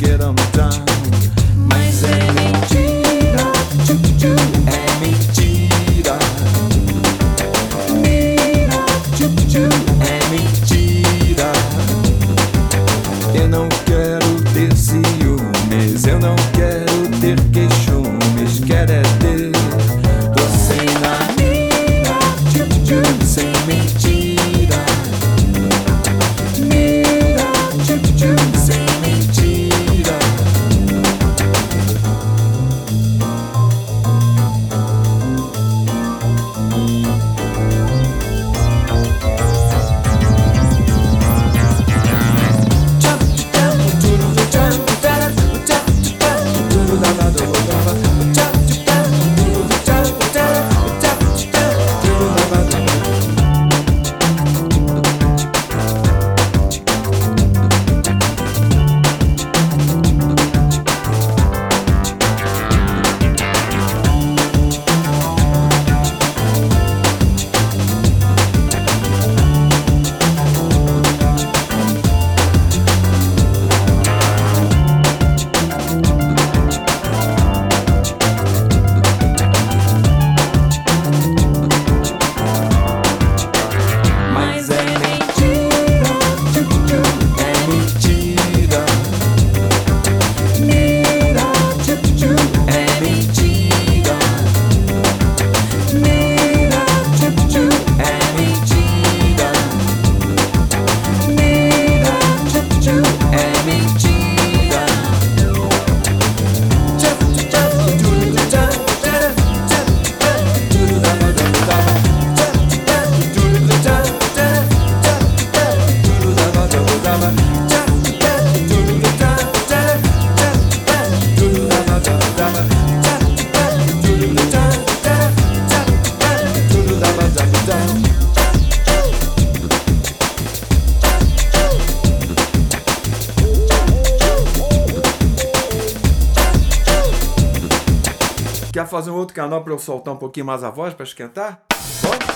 Get 'em down, mas é não quer Quer fazer um outro canal para eu soltar um pouquinho mais a voz para esquentar? Pode?